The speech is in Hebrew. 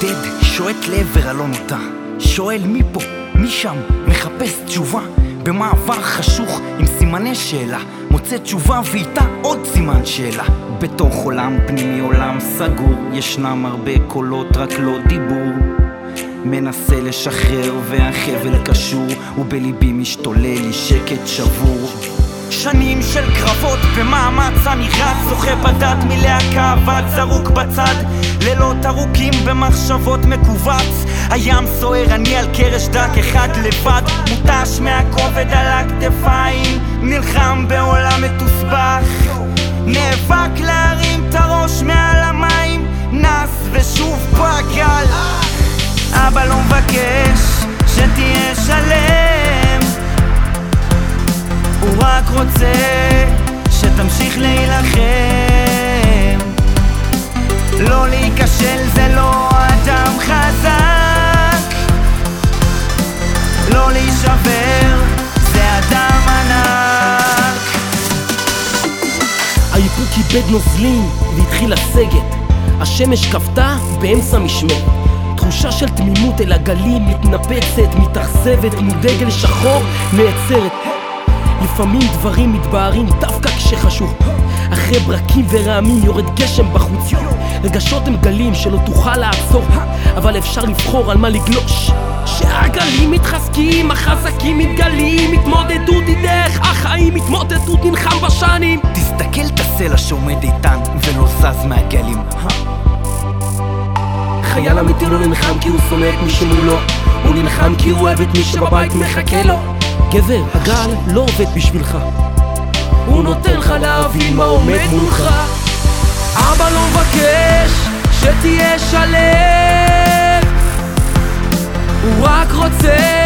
בודד, שועט לעבר הלא נודע. שואל מי פה, מי שם, מחפש תשובה. במעבר חשוך עם סימני שאלה, מוצא תשובה ואיתה עוד סימן שאלה. בתוך עולם פנימי עולם סגור, ישנם הרבה קולות רק לא דיבור. מנסה לשחרר והחבל קשור, ובליבי משתולל לי שקט שבור. שנים של קרבות במאמץ אני רץ, זוכה בדת מלהקה אבד זרוק בצד. לילות ארוכים במחשבות מכווץ. הים סוער, אני על קרש דק אחד לבד. מותש מהכובד על הכתפיים נלחם בעולם מתוסבך. נאבק להרים את הראש מעל המים. נס ושוב בגל אבא לא מבקש שתהיה שלם רק רוצה שתמשיך להילחם. לא להיכשל זה לא אדם חזק. לא להישבר זה אדם ענק. האיפוק איבד נוזלים והתחיל לסגת. השמש כבתה באמצע משמרת. תחושה של תמימות אל הגלים מתנפצת, מתאכזבת, כמו דגל שחור נעצרת לפעמים דברים מתבהרים דווקא כשחשוך. אחרי ברקים ורעמים יורד גשם בחוץ. רגשות הם גלים שלא תוכל לעצור אבל אפשר לבחור על מה לגלוש. שהגלים מתחזקים, החזקים מתגלים התמודדות היא דרך החיים, התמודדות נלחם בשנים. תסתכל את הסלע שעומד איתן ולא זז מהגלים. חייל אמיתי לא נלחם כי הוא שונא את מי שמולו הוא נלחם כי הוא אוהב את מי שבבית מחכה לו גבר, הגל לא עובד בשבילך. הוא נותן לך להבין מה עומד מולך. אבא לא מבקש שתהיה שלם. הוא רק רוצה